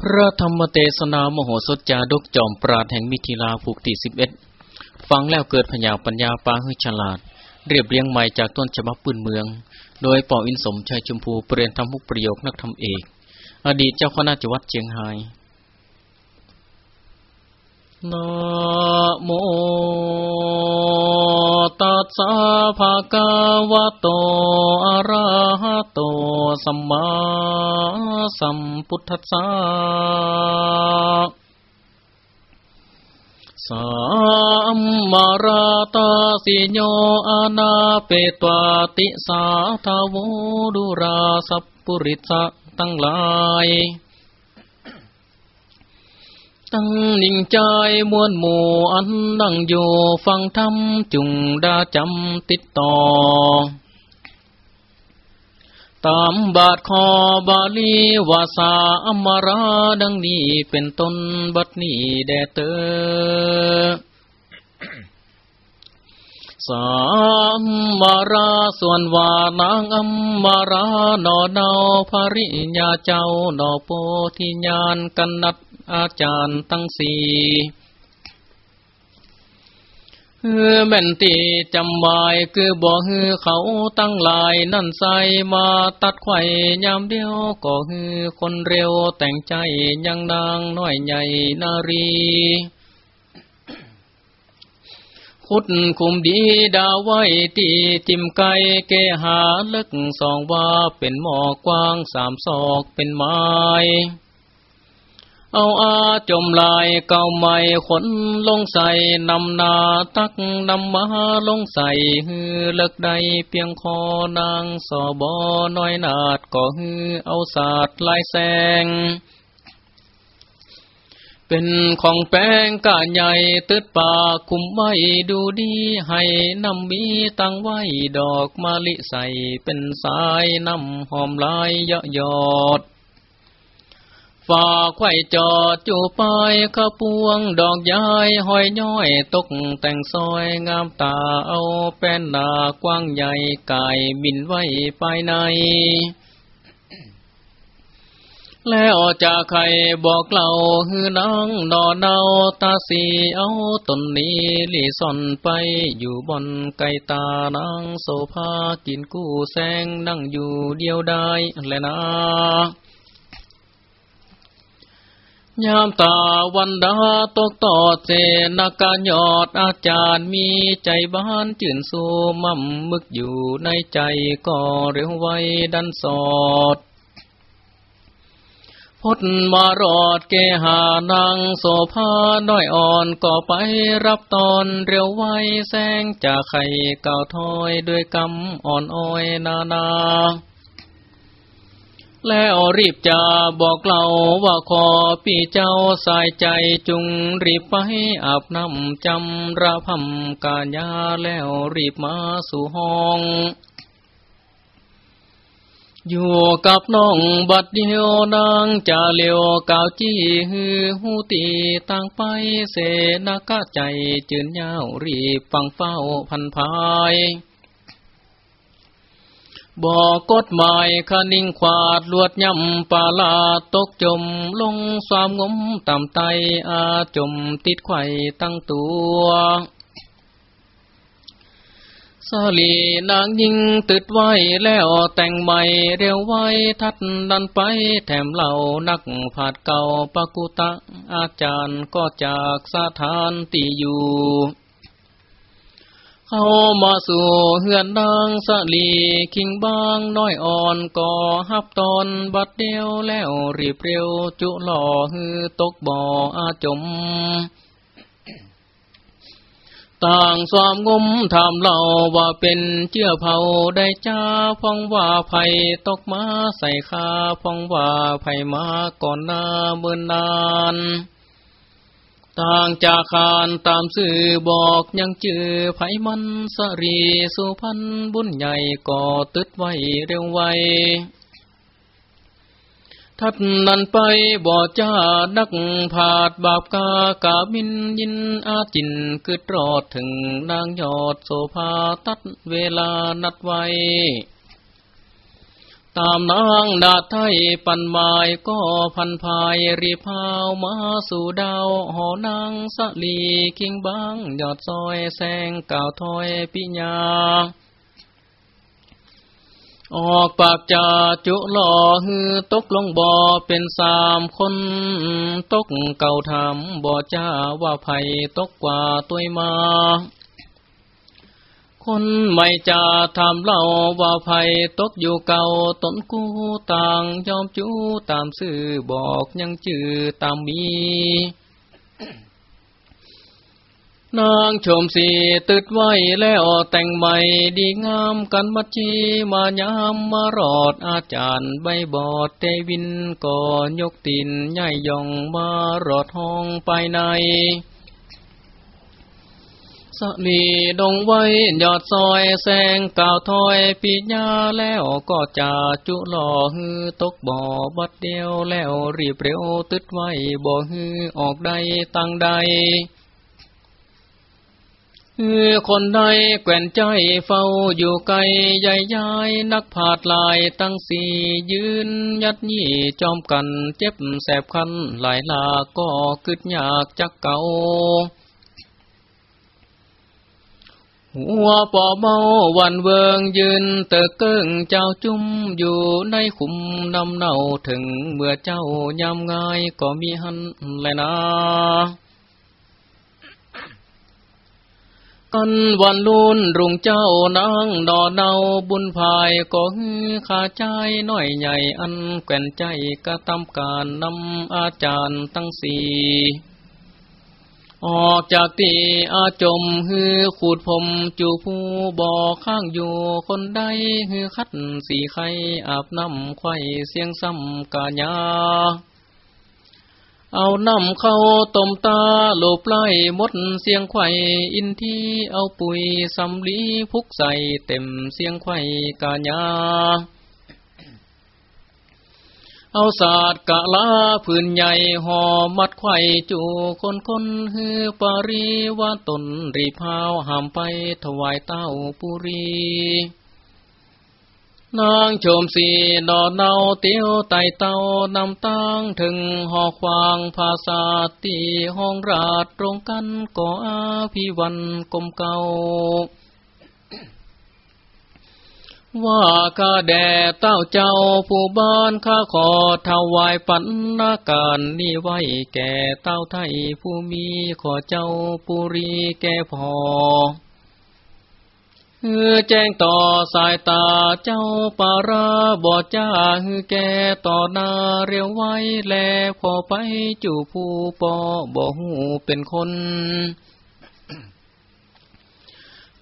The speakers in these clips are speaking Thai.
พระธรรมเทศนามโหสถจาดกจอมปราดแห่งมิถิลาผูกที่สิบเอ็ดฟังแล้วเกิดพญาปัญญาปาให้ฉลาด เรียบเรียงใหม่จากต้นฉบับปืนเมือง โดยปออินสมชัยชมพูเปลี่ยนทำมุกประโยคนักทำเอก อดีตเจ้าคณะจังหวัดเชียงไฮ้นะโม ตัสสะภะคะวะโตอะระหะโตสัมมาสัมพุทธัสสะสัมมาราตาสิโยอานาเปตวาติสาทาวดุราสัพปุริสะตั้งหลาย ตั้งนิ่งใจมวลหมู่อันนั่งอยู่ฟังธรรมจุงดาจำติดต่อ ตามบาทคอบาลีวาสาอมราดังนี้เป็นต้นบัดนี้แดเตอสามมาราส่วนวานางอัมมารานอเนาภริญาเจ้านอโพธิญาณกันนัด อาจารย์ตั้งสี่เฮือแม่นตีจำบายคือบ่ฮือเขาตั้งหลายนั่นใสมาตัดไข่ยามเดียวก็ฮือคนเร็วแต่งใจยังนางน้อยใหญ่นารีขุดคุมดีดาไว้ตีจิมไก่เกหาลึกสองว่าเป็นหมอกว้างสามศอกเป็นไม้ เอาอาจมลายเก่าใหม่ขนลงใส่นำนาตักนำมาลงใส่ฮือเลิกใดเพียงคอนางสอบอน้อยนาดก็ฮือเอาศาสตร์ลายแสงเป็นของแป้งกะใหญ่ตึดป่าคุมไว้ดูดีให้นำมีตั้งไว้ดอกมะลิใส่เป็นสายน้ำหอมลายยะยอด ฝาไข่จอดจูปายขะพวงดอกย้ายหอยย้อยตกแต่งซอยงามตาเอาแป้นหนากว้างใหญ่กายบินไว้ภายใน แล้วจากใครบอกเล่าฮือนางนอเนาตาสีเอาตนนี้ลีซ่อนไปอยู่บนไกตานางโซภากินกู้แสงนั่งอยู่เดียวได้แลยนะ ยามตาวันดาตกตอเสนากาหยอดอาจารย์มีใจบ้านจื่นสูมั่มมึกอยู่ในใจก็เร็วไวดันสอดพดมารอดเกหานางโสภาน้อยอ่อนก็ไปรับตอนเร็วไวแสงจากไข่เก่าถอยด้วยกำอ่อนอ้อยนานา แล้วรีบจะบอกเล่าว่าขอพี่เจ้าสายใจจุงรีบไปอาบน้ำจำระพำกาญาแล้วรีบมาสู่ห้องอยู่กับน้องบัดเดียวนางจะเลียวกาวจี้ฮือหูตีต่างไปเสนากะใจจืนยาวรีบฟังเฝ้าพันภาย บอกกฎหมายคนิ่งขวาดลวดย่ำปาลาตกจมลงสามงมต่ำไตอาจมติดไข่ตั้งตัวสาลีนางยิงติดไว้แล้วแต่งใหม่เร็วไว้ทัดดันไปแถมเหล่านักผาดเก่าปกุตะอาจารย์ก็จากสถานตีอยู่ เข้ามาสู่เฮือนนางสลีคิงบางน้อยอ่อนก็ฮับตอนบัดเดียวแล้วรีบเร็วจุหล่อฮือตกบ่ออาจม ต่างสวามงมถามเล่าว่าเป็นเจื้อเผาได้จ้าพองว่าไผ่ตกมาใส่คาพองว่าไผ่มาก่อนหน้าเบิ่นนาน ต่างจากคานตามสื่อบอกยังจือไผมันสรีสุพันบุญใหญ่ก่อตึดไว้เร็วไวทัดนันไปบ่จ้านักผาดบาปกากาบินยินอาจินกึดรอดถึงนางยอดโสภาตัดเวลานัดไว้ ตามนางดาไทยปันหมายก็พันภายรีพาวมาสู่ดาวหอนางสลีคิงบางยอดซอยแสงก่าวถอยปิญา ออกปากจาจุหล่อฮือตกลงบ่อเป็นสามคน ตกเก่าทำบ่อจ้าว่าไผ่ตกกว่าตัวมา คนไม่จะทำเล่าว่าไผ่ตกอยู่เก่าตนกู้ต่างยอมจูตามสื่อบอกยังจือตามมี นางชมสีตึดไว้แล้วแต่งใหม่ดีงามกันมัจีมายามมารอดอาจารย์ใบบอดเตวินก่อนยกตินใหญ่ยองมารอดห้องไปใน สลีดงไว้ยอดซอยแสงก่าวถอยปีญาแล้วก็จะจุหล่อฮือตกบ่อบัดเดียวแล้วรีบเร็วตึดไว้บ่ฮือออกได้ตั้งใดคนใดแก่นใจเฝ้าอยู่ไกลใหญ่ยายนักผาดลายตั้งสี่ยืนยัดยี่จอมกันเจ็บแสบคันหลายลาก็กึดยากจักเก่า หัวปอเมาวันเวิงยืนเตะเกิ้งเจ้าจุ้มอยู่ในขุมนำเนาถึงเมื่อเจ้ายำง่ายก็มีหันแลยนะกันวันลุนรุงเจ้านางดอเนาบุญภายก็ฮือขาใจน้อยใหญ่อันแก่นใจกระทำการนำอาจารย์ตั้งสี่ ออกจากตีอาจมฮือขูดผมจูผู้บ่อข้างอยู่คนใดฮือคัดสีไข่อาบน้ำไข่เสียงซ้ำกาญาเอาน้ำเข้าต้มตาโลบไล่มดเสียงไข่อินที่เอาปุ๋ยสำลีพุกใส่เต็มเสียงไข่กาญา เอาศาสตร์กะลาพื้นใหญ่ห่อมัดไข่จูคนคนฮือปารีว่าตนรีพาวหามไปถวายเต้าปุรี นางโฉมสีดอเนาเตียวไตเต้านำตั้งถึงหอควางภาษาตีห้องราดตรงกันก่ออาพิวันกลมเก่า ว่าข้าแด่เต้าเจ้าผู้บ้านข้าขอถวายปันนาการนี้ไว้แก่เต้าไทยผู้มีขอเจ้าปุรีแก่พอฮือแจ้งต่อสายตาเจ้าปาราบอจ้าฮือแกต่อนาเรียวไว้แลพอไปจู่ผู้ปอบ่หูเป็นคน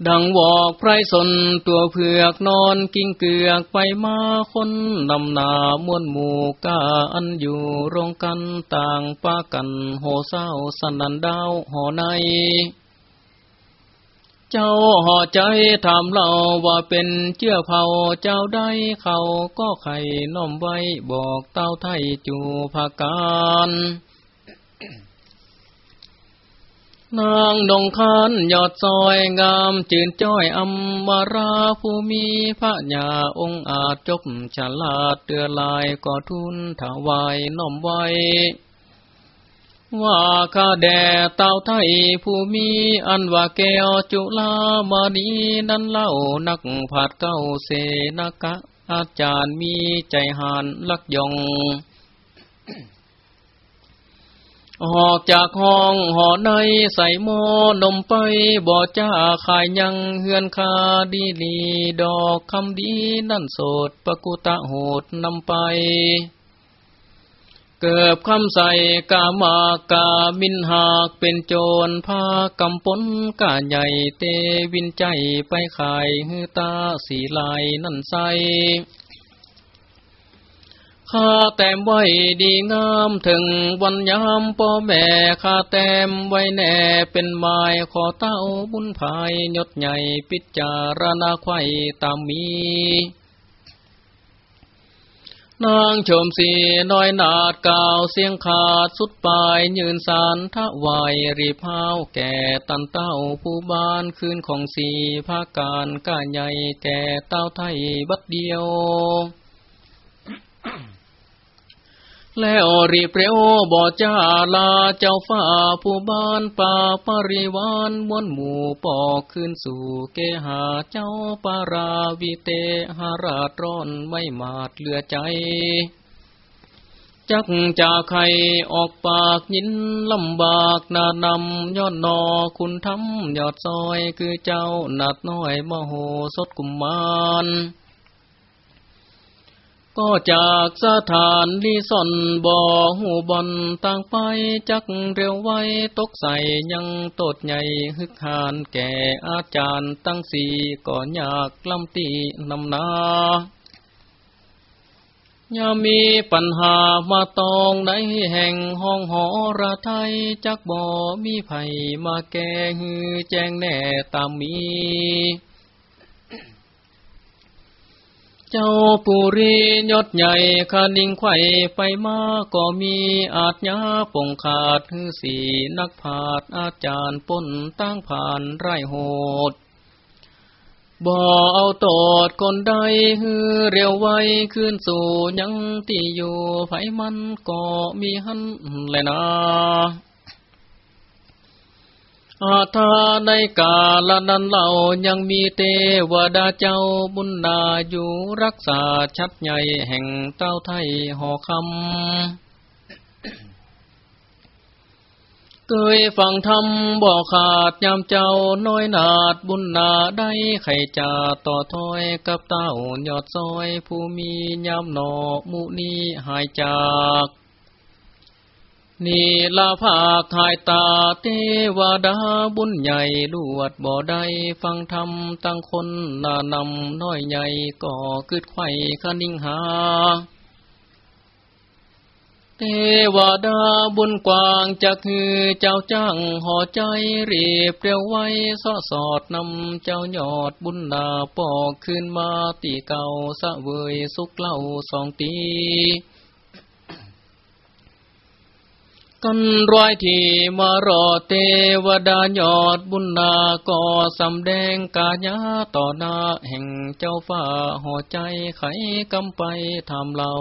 ดังวอกไพรสนตัวเผือกนอนกิ้งเกือกไปมาคนนำนามวนหมู่กาอันอยู่โรงกันต่างป้ากันโหเศร้าสนันดาวหอใน เจ้าห่อใจถามเราว่าเป็นเจื้อเผาเจ้าได้เขาก็ไข่น้อมไว้บอกเต้าไทยจูภาการ นางดงคานยอดซอยงามจืนจ้อยอัมวาราผู้มีพระญาองค์อาจจบฉลาดเตือลายก็ทุนถวายน้อมไว้ ว่าข้าแด่เต่าไทยผู้มีอันว่าแก้วจุลามานีนั้นเล่านักผาดเก้าเสนกะ อาจารย์มีใจหานลักยอง ออกจากห้องหอในใส่หม้อนมไปบ่จ้าขายยังเฮือนคาดีลีดอกคำดีนั่นโสดปกุตะโหดนำไป เกิบคำใส่กามากามินหากเป็นโจรพากำปนกาใหญ่เตวินใจไปขายฮือตาสีลายนั่นใส ข้าแต้มไว้ดีงามถึงวันยามพ่อแม่ข้าแต้มไว้แน่เป็นไม้ขอเต้าบุญภายยศใหญ่ปิจารณาไข่ตามมีนางชมสีน้อยนาดกาวเสียงขาดสุดปลายยืนสารทะวายรีพาวแก่ตันเต้าผู้บ้านคืนของสีภาการก้าใหญ่แก่เต้าไทยบัดเดียว แล้วรีเปรียวบ่จ้าลาเจ้าฟ้าผู้บ้านป่าปริวานมวนหมู่ปอกขึ้นสู่เกหาเจ้าปาราวิเตหาราตร้อนไม่มาดเหลือใจ จักจาใครออกปากยินลำบากนานำยอดนอคุณทำยอดซอยคือเจ้านาดน้อยมโหสดกุมมาร ก็จากสถานลีซ่อนบ่อหูบอนต่างไปจักเร็วไว้ตกใส่ยังตดใหญ่ฮึกหานแก่อาจารย์ตั้งสี่ก่อนอยากลำตีนำนายามีปัญหามาตองในแห่งห้องหอระไทยจักบ่มีไผมาแก้ฮือแจ้งแน่ตามมี เจ้าปุรียศใหญ่คานิงไข่ไปมาก็มีอาจญาปงขาดฮือสีนักผาดอาจารย์ป้นตั้งผ่านไรโหดบ่เอาโตดคนใดฮือเร็วไวขึ้นสู่ยังตีอยู่ไผมันก็มีหันแลยนะ อาทาในกาลนั้นเล่ายังมีเทวดาเจ้าบุญนาอยู่รักษาชัดใหญ่แห่งเต้าไทยหอคำเคยฟังธรรมบอกขาดยามเจ้าน้อยนาดบุญนาได้ไข่จ่าต่อถอยกับเต้ายอดซอยผู้มียามหนอมุนีหายจาก นีลาภาคทายตาเทวดาบุญใหญ่ลวดบ่ได้ฟังธรรมตั้งคนนานำน้อยใหญ่ก่อคืดไข่คนิ่งหา เทวดาบุญกว้างจะคือเจ้าจ้างห่อใจรีบเรียวไว้สอสอดนำเจ้ายอดบุญนาปอกขึ้นมาตีเก่าสะเวยสุกเล่าสองตี กันร้อยที่มารอเทวดายอดบุญนาก็สำแดงกาญาต่อหน้าแห่งเจ้าฟ้าหัวใจไขกำไปทำเรา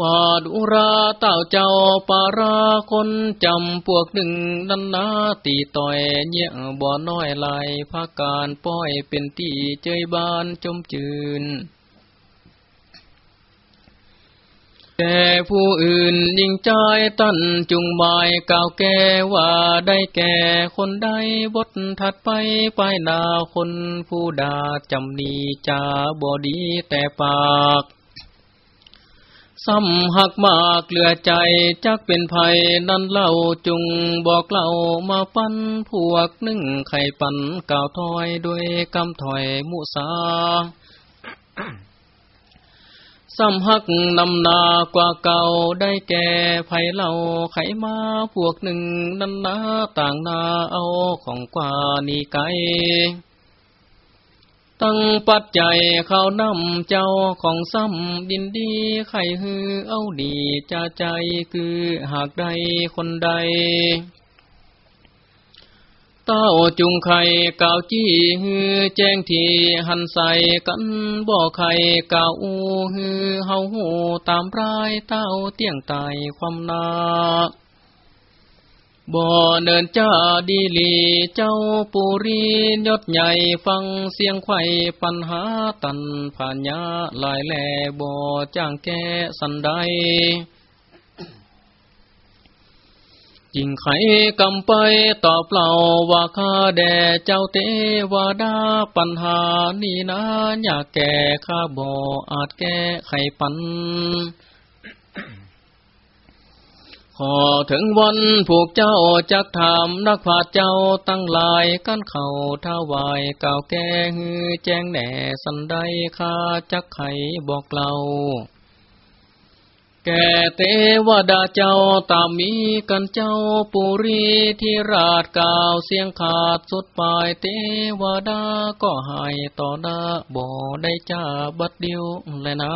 วาดุราเต้าเจ้าปาราคนจำพวกหนึ่งนันนาตีต่อยเยี่ยบ่อน้อยลายภาการป้อยเป็นตีเจยบานจมจืน แต่ผู้อื่นยิ่งใจตั้นจุงหมายกล่าวแก่ว่าได้แก่คนใดบทถัดไปไปนาคนผู้ดาจำนีจาบอดีแต่ปากซ้ำหักมากเหลือใจจักเป็นภัยนั่นเล่าจุงบอกเล่ามาปั้นพวกนึ่งไข่ปันกล่าวถอยด้วยกำถอยมุสา ซ้ำหักนำนากว่าเก่าได้แก่ไผ่เล่าไขมาพวกหนึ่งนันนาต่างนาเอาของกว่านี่ไกตั้งปัจจัยเขานำเจ้าของซ้ำดินดีไข่ฮือเอาดีจะใจคือหากใดคนใด เต้าจุงไข่กาวจี้ฮือแจ้งทีหันใส่กันบ่อไข่กาวอูฮือเฮาหูตามรายเต้าเตียงตายความนาบ่อเนินจ้าดีลีเจ้าปุรียศใหญ่ฟังเสียงไข่ปัญหาตันผ่านยาลายแหล่บ่อจ้างแก่สันใด จิงไขกำไปตอบเล่าว่าข้าแด่เจ้าเทวดาปัญหานี่นะอยากแก่ข้าบ่อาจแก้ไขปันขอถึงวันผูกเจ้าจักถามนักผาเจ้าตั้งลายกันเข่าท้าวายก่าวแก่ฮือแจ้งแหน่สันได้ข้าจักไขบอกเล่า แก่เทวดาเจ้าตามมีกันเจ้าปุรีที่ราชกาวเสียงขาดสุดปลายเทวดาก็หายต่อหน้าบ่ได้จ้าบัดเดียวแลยนะ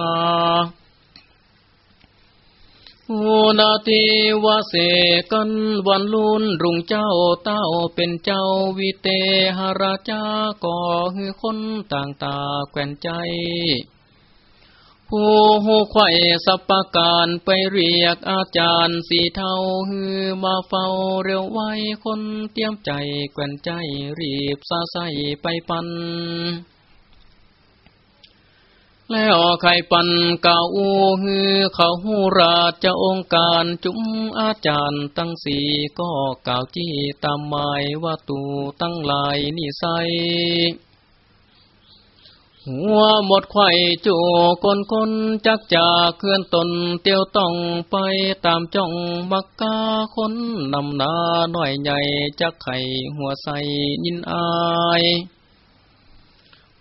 โอนาติวาเสกันวันลุนรุงเจ้าเต้าเป็นเจ้าวิเตหราชาก็คือคนต่างตาแก่นใจ ผู้หูไข่สัปการไปเรียกอาจารย์สีเทาฮือมาเฝ้าเร็วไว้คนเตรียมใจแกวนใจรีบซาใสไปปัน แล้วไข่ปันเก่าฮือเขาหูราชองค์การจุมอาจารย์ตั้งสีก็กล่าวจี้ตามหมายว่าตูตั้งลายนิสัย หัวหมดไข่จูคนคนจักจากเคลื่อนตนเตียวต้องไปตามจ้องมักกาคนนำนาหน่อยใหญ่จักไข่หัวใสยินอาย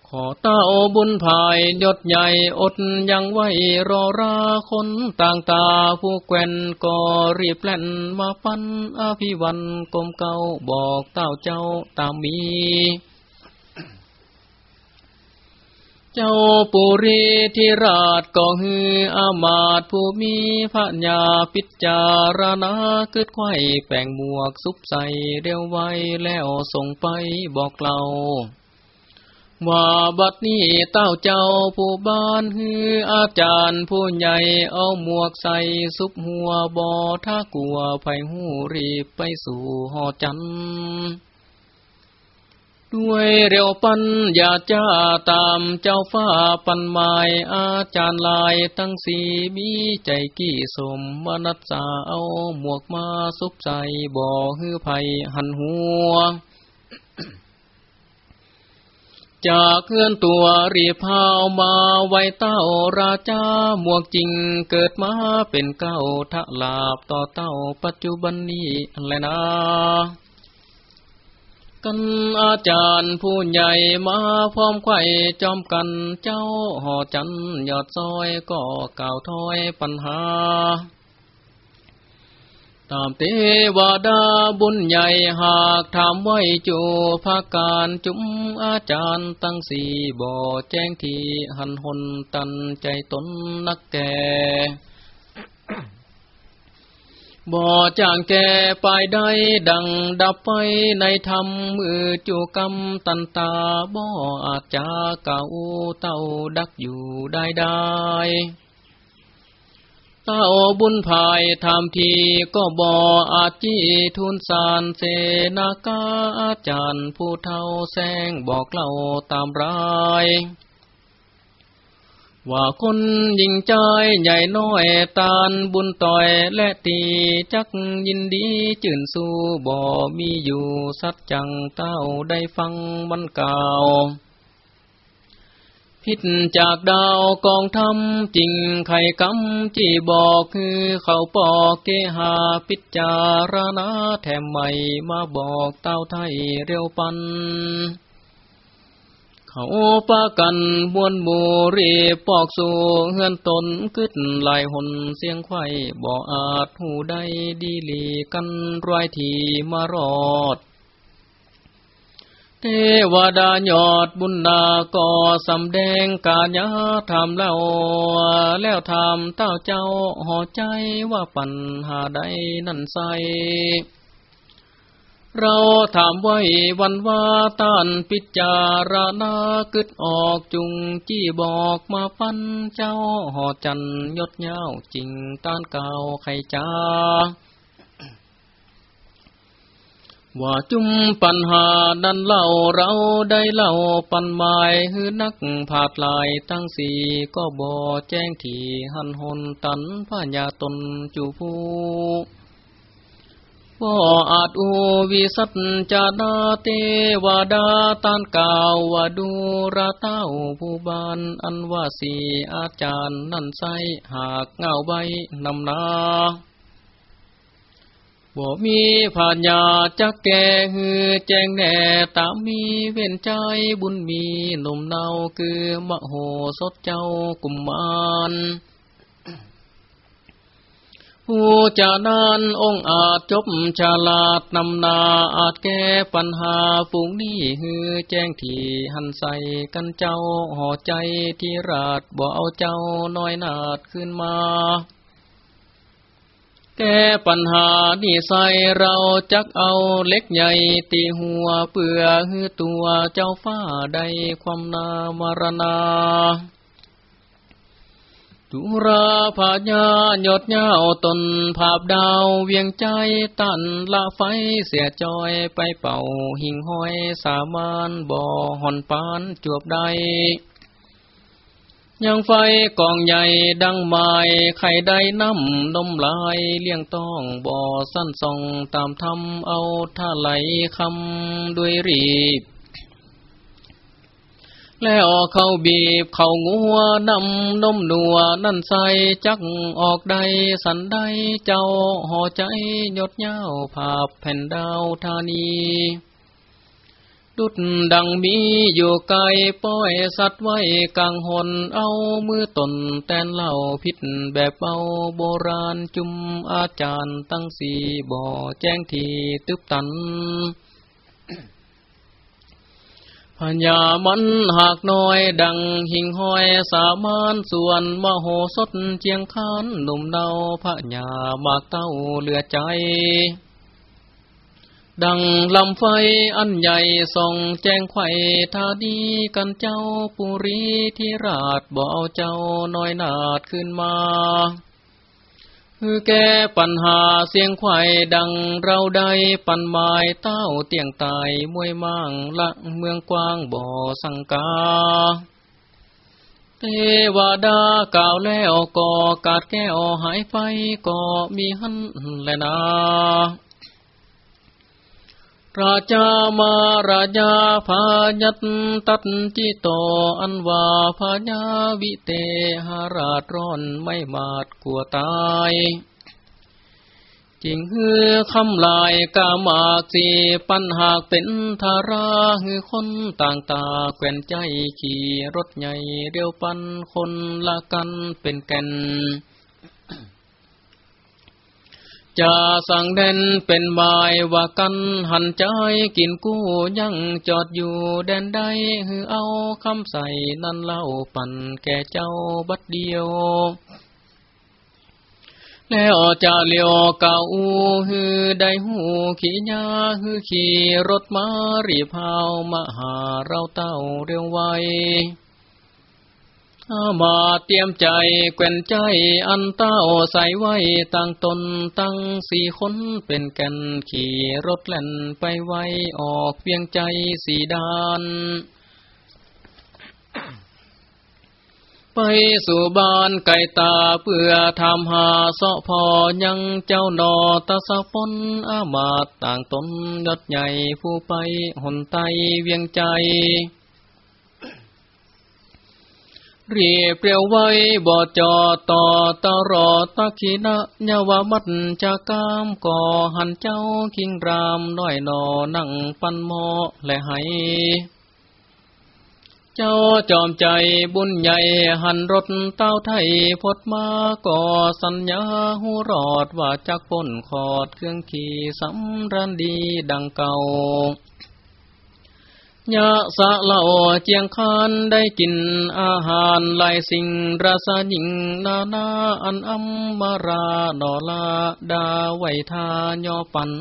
ขอเต้าบุญภายยศใหญ่อดยังไว้รอราคนต่างตาผู้แกวนก็รีบแล่นมาปันอภิวันกลมเก่าบอกเต้าเจ้าตามมีเจ้าปุรีธิราชก็ฮืออามาตผู้มีพระญาพิจารณาเกิดไข่แป่งหมวกซุปใส่เร็วไว้แล้วส่งไปบอกเล่าว่าบัดนี้เต้าเจ้าผู้บ้านฮืออาจารย์ผู้ใหญ่เอาหมวกใส่ซุปหัวบอถ้ากลัวไผ่หูรีบไปสู่หอจันทร์ ด้วยเร็วปัญญาจ้าตามเจ้าฟ้าปันไม้อาจารย์ลายตั้งสีมีใจกี่สมมนัสสาเอาหมวกมาซุบใส่บ่อฮือไผ่หันหัวจากเคลื่อนตัวรีพาวมาไว้เต้าราชาหมวกจริงเกิดมาเป็นเก้าทะลาบต่อเต้าปัจจุบันนี้แลยนะ กันอาจารย์ผู้ใหญ่มาพร้อมไข่จอมกันเจ้าห่อจันยอดซอยก็กล่าวถ้อยปัญหา ตามเทวดาบุญใหญ่หากถามไว้จูภาการจุมอาจารย์ตั้งสี่บ่อแจ้งทีหันหนตันใจตนนักแก่ บ่อจางแก่ปายใดดังดับไฟในธรรมมือจูกรรมตันตาบ่ออาจจะเก่าเต้าดักอยู่ได้ได้เต้าบุญภายทำทีก็บ่อาจีทุนสารเสนากาอาจารย์ผู้เท่าแสงบอกเล่าตามราย ว่าคนยิงใจใหญ่น้อยตานบุญต่อยและตีจักยินดีจื่นสู้บ่มีอยู่สัจจังเต้าได้ฟังบันเก่าพิษจากดาวกองทำจริงไข่กำจีบอกคือเขาปอกเกหาพิจารณาแถมใหม่มาบอกเต้าไทยเร็วปัน เขาปากันบวนบูรีปอกสู่เฮือนตนกึดลายหนเสียงไข่บ่อาจหูได้ดีลีกันรายทีมารอด เทวดายอดบุญนาก่อสำแดงกาญาทำแล้ว แล้วทำเต้าเจ้าห่อใจว่าปัญหาใดนั่นใส เราถามไว้วันว่าต้านพิจารณากึดออกจุงจี้บอกมาปั้นเจ้าหอจันยศเย้าจริงต้านเก่าไขจ้าว่าจุมปัญหาดันเล่าเราได้เล่าปันหมายฮือนักผาดลายตั้งสี่ก็บ่แจ้งที่หันหนตันพญาตนจูผู้ บ่อาจอูวิสัตจาดาเตวดาตานกาววดูราเต้าผู้บานอันว่าสีอาจารย์นั่นไซหากเงาใบนำนาบ่มีผาญาจักแก่ฮือแจ้งแน่ตามมีเว้นใจบุญมีหนุ่มเนาคือมโหสดเจ้ากุมมาร ผู้จานานองอาจจบฉลาดนำนาอาจแก้ปัญหาฝูงนี้ฮือแจ้งที่หันใส่กันเจ้าห่อใจที่ราดบ่เอาเจ้าน้อยนาดขึ้นมาแก้ปัญหานี่ใส่เราจักเอาเล็กใหญ่ตีหัวเปื่อฮือตัวเจ้าฟ้าใดความนามารณา ตุราผาญาหยดเย้าตนภาพดาวเวียงใจตันละไฟเสียจอยไปเป่าหิ่งห้อยสามานบ่อหอนปานจวบใด ยังไฟกองใหญ่ดังไม้ไข่ได้น้ำนมลายเลี้ยงต้องบ่อสั้นส่องตามทำเอาท่าไหลคำด้วยรีบ แล้วเขาบีบเขางัวนำนมนัวนั่นใส่จักออกได้สันได้เจ้าห่อใจยดเย้าภาพแผ่นดาวธานีดุดดังมีอยู่ไกลป้อยสัตว์ไว้กลางหนเอามือตนแตนเหล่าพิษแบบเบาโบราณจุมอาจารย์ตั้งสีบ่อแจ้งทีตึบตัน พญามันหากน้อยดังหิ่งห้อยสามานส่วนมโหสถเจียงคานหนุ่มเนาพระญามากเต้าเหลือใจ ดังลำไฟอันใหญ่ส่องแจ้งไข่ทาดีกันเจ้าปุรีที่ราชบ่เอาเจ้าน้อยนาดขึ้นมา แก้ปัญหาเสียงไข่ดังเราได้ปันไม้เต้าเตียงตายมวยมั่งละเมืองกว้างบ่อสังกา เทวดากล่าวแล้วก็กาดแก้วหายไฟก็มีหันแลนา ราชามาราชาพายัตตัดจิโตอันว่าพาญาวิเตหาราชร้อนไม่มาดกลัวตายจริงฮือคำลายกามากสีปัญหากเป็นทาราฮือคนต่างตาแกวนใจขี่รถใหญ่เร็วปันคนละกันเป็นแก่น จะสั่งเด่นเป็นบายว่ากันหันใจกินกู้ยังจอดอยู่แดนใดฮือเอาคำใส่นั่นเล่าปั่นแก่เจ้าบัดเดียว แล้วจะเลี้ยวเก่าฮือได้หูขี่ยาฮือขี่รถมารีพาวมาหาเราเต้าเร็วไว มาเตรียมใจแก่นใจอันเต้าใส่ไว้ตั้งตนตั้งสี่คนเป็นก่นขี่รถแล่นไปไว้ออกเพียงใจสี่ดานไปสู่บ้านไก่ตาเพื่อทำหาเสาะพอยังเจ้านอตาสะปนอามาตต่างตนยศใหญ่ผู้ไปหนไตเวียงใจ รียเปรียวไว้บ่จอต่อตรอตะขีนะเยาวมัดจากามก่อหันเจ้าคิงรามน้อยนอนั่งปันหมอและให้เจ้าจอมใจบุญใหญ่หันรถเต้าไทยพดมาก่อสัญญาหูรอดว่าจักพ้นขอดเครื่องขี่สำรันดีดังเก่า ยะสะเล่าเจียงคานได้กินอาหารหลายสิ่งราสหญิงนานาอันอัมมาราดอลาดาไวทายอปัน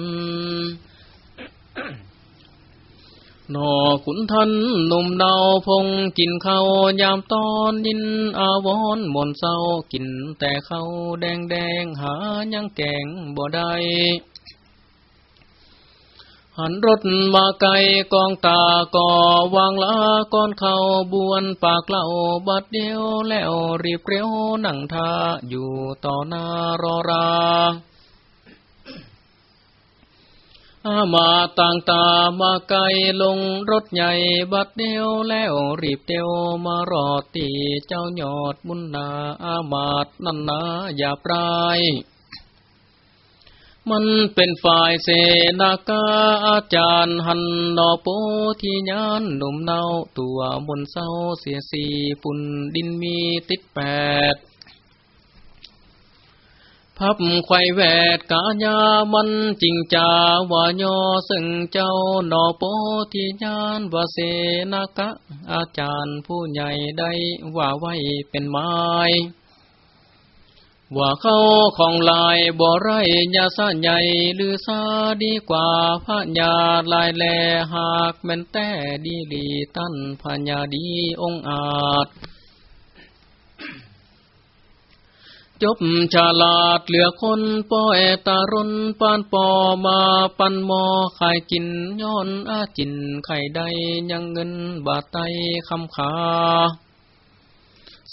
นอขุนทันหนุ่มดาวพงกินข้าวยามตอนยินอาวอนมนเศร้ากินแต่ข้าวแดงแดงหายังแกงบ่ได้ หันรถมาไกลกองตาก่อวางลาก้อนเขาบวนปากเล่าบัดเดียวแล้วรีบเรียวนั่งท่าอยู่ต่อหน้ารอราอามาต่างตามาไกลลงรถใหญ่บัดเดียวแล้วรีบเดียวมารอตีเจ้ายอดบุญนาอามาตนันนาอย่าปลาย มันเป็นฝ่ายเสนากาอาจารย์หันนอโปที่ยานหนุ่มเนาตัวบนเศร้าเสียสีฝุ่นดินมีติดแปด พับไข่แวดกาญามันจริงจาวายอซึ่งเจ้านอโปที่ยานว่าเสนากะอาจารย์ผู้ใหญ่ได้ว่าไว้เป็นไม้ ว่าเขาของลายบ่ไรยาสะใหญ่หรือซาดีกว่าพระญาลายแลหากแม่นแต่ดีลีตั้นพญาดีองอาจ จบฉลาดเหลือคนป้อยตารนปานปอมาปันมอขายกินย้อนอาจินไข่ใดยังเงินบาทไตคำขา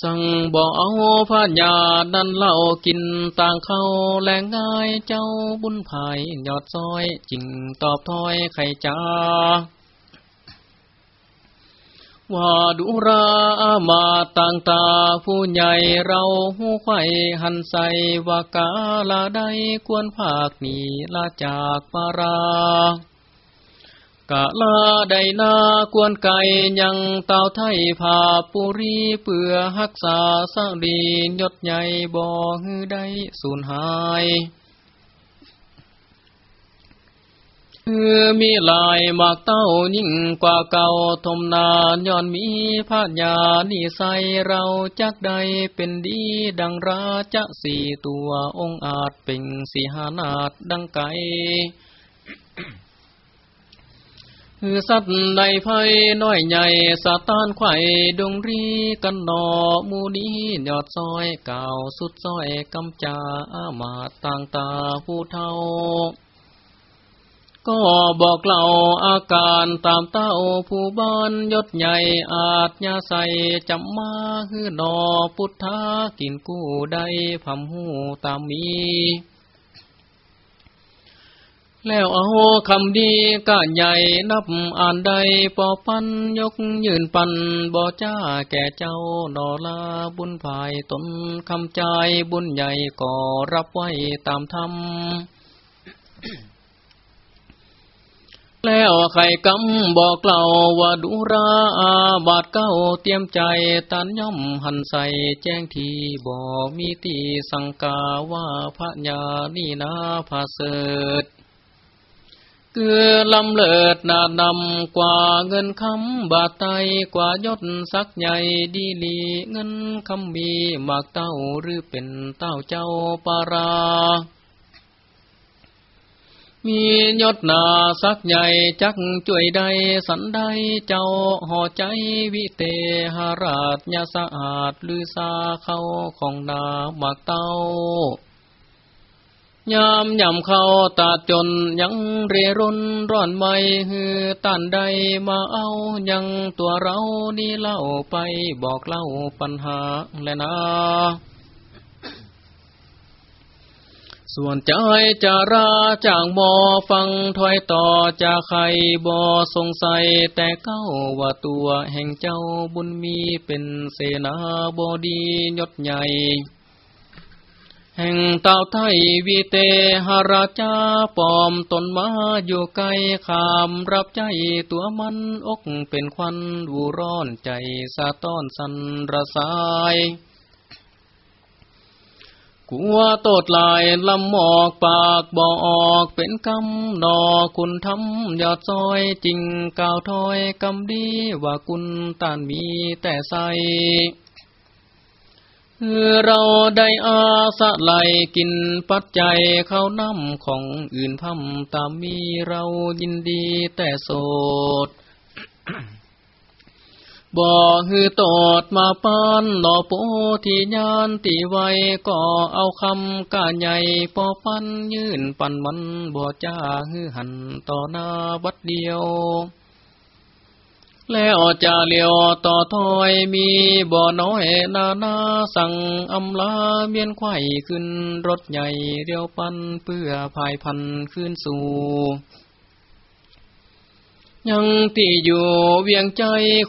สั่งบอกเอาพาญาดันเล่ากินต่างเข้าแรงง่ายเจ้าบุญภายยอดซอยจริงตอบถอยไข่จ้าว่าดุรามาต่างตาผู้ใหญ่เราหูไข่หันใสว่ากาลาได้ควรภาคหนีลาจากปารา กะลาใดนาควรไก่ยังเต่าไทยผาปุรีเปื่อหักษาสดียศใหญ่บ่ฮือได้สูญหายคือมีลายมากเต้ายิ่งกว่าเก่าทมนานย้อนมีพาญานิใสเราจักใดเป็นดีดังราชสี่ตัวองอาจเป็นสีหานาดดังไก่ คือสัตว์ในภัยน้อยใหญ่สาตานไข่ดงรีกันนอมูนี้ยอดซอยเก่าสุดซอยกำจาอามาต่างตาผู้เท่า ก็บอกเล่าอาการตามเต้าผู้บ้านยศใหญ่อาจยาใสจำมาฮือนอพุทธากินกู้ได้พำหูตามมี แล้วเอาคำดีก้าใหญ่นับอ่านใดปอปันยกยืนปันบ่จ้าแก่เจ้านอลาบุญภายตนคำใจบุญใหญ่ก่อรับไว้ตามธรรมแล้วไข่กำบอกเล่าว่าดุราอาบาดเก้าเตรียมใจตันย่อมหันใส่แจ้งทีบ่มีตีสังกาว่าพระญานี่นาพาเสด เกือลำเลิดนาดำกว่าเงินคำบาทไตกว่ายศสักใหญ่ดีลีเงินคำมีมากเต้าหรือเป็นเต้าเจ้าปารา มียศนาสักใหญ่จักจ่วยใดสันใดเจ้าห่อใจวิเตหราชยาสะอาดลือซาเข้าของนาหมากเต้า ยามยำเขาตาจนยังเรรุนร้อนไม่ฮือตันใดมาเอายังตัวเรานี่เล่าไปบอกเล่าปัญหาและนาส่วนใจจะราจางบอฟังถอยต่อจะใครบอสงสัย แต่เก้าว่าตัวแห่งเจ้าบุญมีเป็นเสนาบดียศใหญ่ แห่งเต่าไทยวีเตหราชาปอมตนมาอยู่ไกลขามรับใจตัวมันอกเป็นควันดูร้อนใจสะต้อนสันระสายกัวโตดลายลำหมอกปากบ่อออกเป็นกำนอคุณทำยอดซอยจริงกาวถอยกำดีว่าคุณตานมีแต่ใส คือเราได้อาสะไหลกินปัจจัยเข้าน้ำของอื่นพัมตามมีเรายินดีแต่โสดบ่ฮือตอดมาปานหนอโปที่ยานตีไว้ก็เอาคำกาใหญ่ปอปันยื่นปันมันบ่จ้าฮือหันต่อหน้าวัดเดียว แล้วจะเลี้ยวต่อถอยมีบ่อน้อยนานาสั่งอำลาเมียนไข่ขึ้นรถใหญ่เรียวปันเพื่อภายพันขึ้นสู่ยังที่อยู่เวียงใจ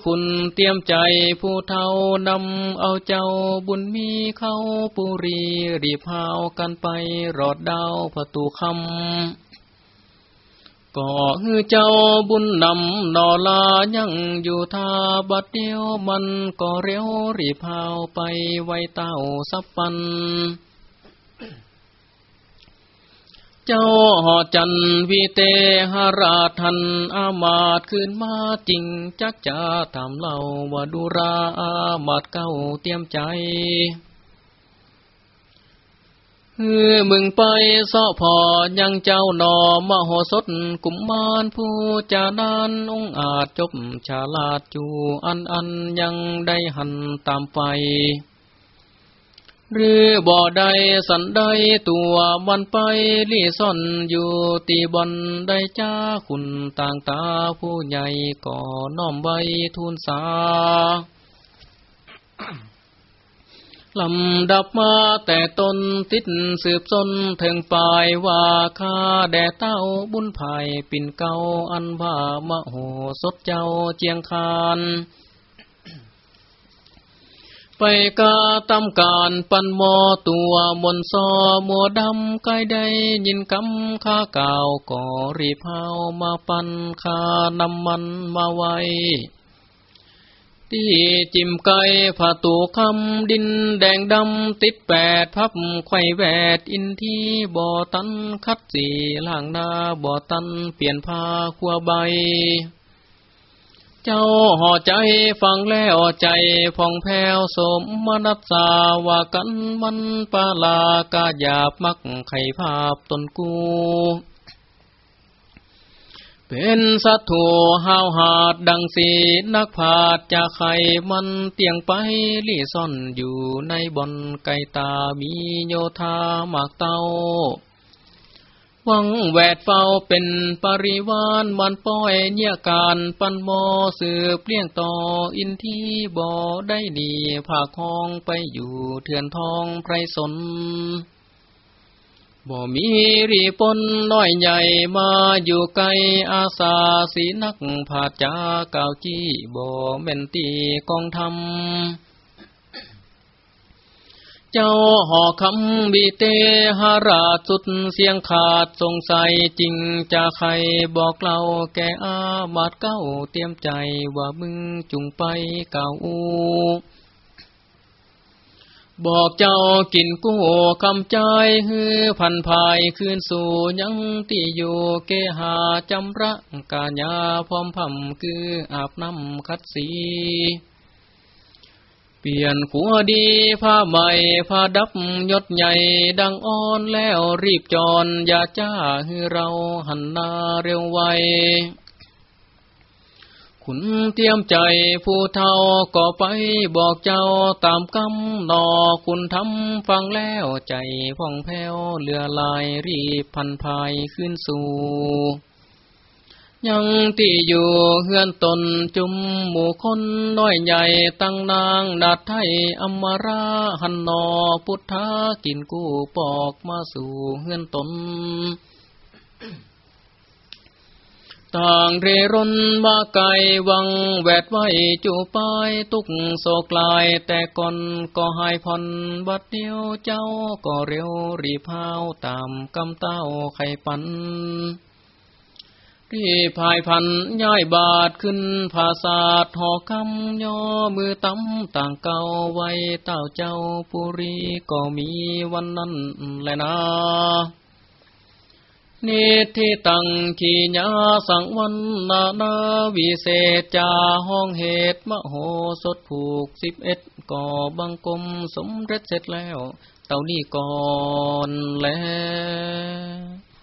คุณเตรียมใจผู้เท่านำเอาเจ้าบุญมีเข้าปุรีรีพาวกันไปรอดดาวประตูคำ ก็ฮือเจ้าบุญนำนอลายังอยู่ทาบัดเดียวมันก็เร็วรีพาวไปไว้เต้าสับปัน เจ้าหอจันวีเตหราทันอามาตขึ้นมาจริงจักจะทำเล่าว่าดูราอามาตเก้าเตรียมใจ ฮือมึงไปซอพอยังเจ้าหนอมโหสถกุมมานผู้จานานองอาจจบชาลาดจูอันอันยังได้หันตามไฟหรือบ่อใดสันใดตัวมันไปลี่ซ่อนอยู่ตีบอนได้จ้าคุณต่างตาผู้ใหญ่ก่อน้อมไว้ทูลสา ลำดับมาแต่ตนติดสืบสนถึงปลายว่าข้าแด่เต้าบุญภายปิ่นเก่าอันว่ามโหสดเจ้าเจียงคานไปกาตำการปันมอตัวมนซอมัวดำไกได้ยินคำข้าก่าวก่อรีพาวมาปันคานำมันมาไว้ ที่จิมไก่ผาตูคำดินแดงดำติดแปดพับไข่แวดอินทีบ่อตันคัดสีล่างนาบ่อตันเปลี่ยนผ้าขัวใบ เจ้าห่อใจฟังแล้วใจพองแผ้วสมมนัสสาวากันมันปาลากาหยาบมักไข่ภาพตนกู เป็นสัตถูห้าวหาดดังสีนักผาดจะไขมันเตียงไปลี่ซ่อนอยู่ในบอนไก่ตามีโยธาหมากเต้าวังแวดเฝ้าเป็นปริวานมันป้อยเนี่ยการปันมอสืบเลี้ยงต่ออินทีบ่อได้ดีผ่ากห้องไปอยู่เถื่อนทองไพรสน บ่มีรีปนน้อยใหญ่มาอยู่ไกลอาสาสีนักผาจาเก่าจี้บ่แม่นตีกองทำเจ้าห่อคำบีเตหาราชสุดเสียงขาดสงสัยจริงจะใครบอกเล่าแกอาบาดเก้าเตรียมใจว่ามึงจุงไปเก่าอู บอกเจ้ากินกู้คำใจฮือพันภายคืนสู่ยังตีอยู่เกหาจำระกาญาพร้อมพำคืออาบน้ำคัดสี เปลี่ยนขัวดีผ้าใหม่ผ้าดับยศใหญ่ดังอ่อนแล้วรีบจรอย่าจ้าให้เราหันหน้าเร็วไว คุณเตรียมใจผู้เท่าก็ไปบอกเจ้าตามกำนอคุณทำฟังแล้วใจพ่องแผ้วเรือลายรีบพันภายขึ้นสู่ยังที่อยู่เฮือนตนจุมหมู่คนน้อยใหญ่ตั้งนางนาดไทยอมราหันนอพุทธากินกู้ปอกมาสู่เฮือนตน ต่างเรร่นมาไกลวังแวดไว้จูปายตุกโศกลายแต่ก่อนก็หายพอนบัดเดียวเจ้าก็เร็วรีพาวตามกำเต้าไข่ปันรีพายพันย้ายบาทขึ้นภาษาทหอคำย่อมือตำต่างเก่าไว้เต้าเจ้าปุรีก็มีวันนั้นแหละนะ นิทิตังขีญาสังวันนานาวิเศษจาห้องเหตุมโหสถผูกสิบเอ็ดก่อบังกลมสมเร็จเสร็จแล้ว เต่านี้ก่อนแล้ว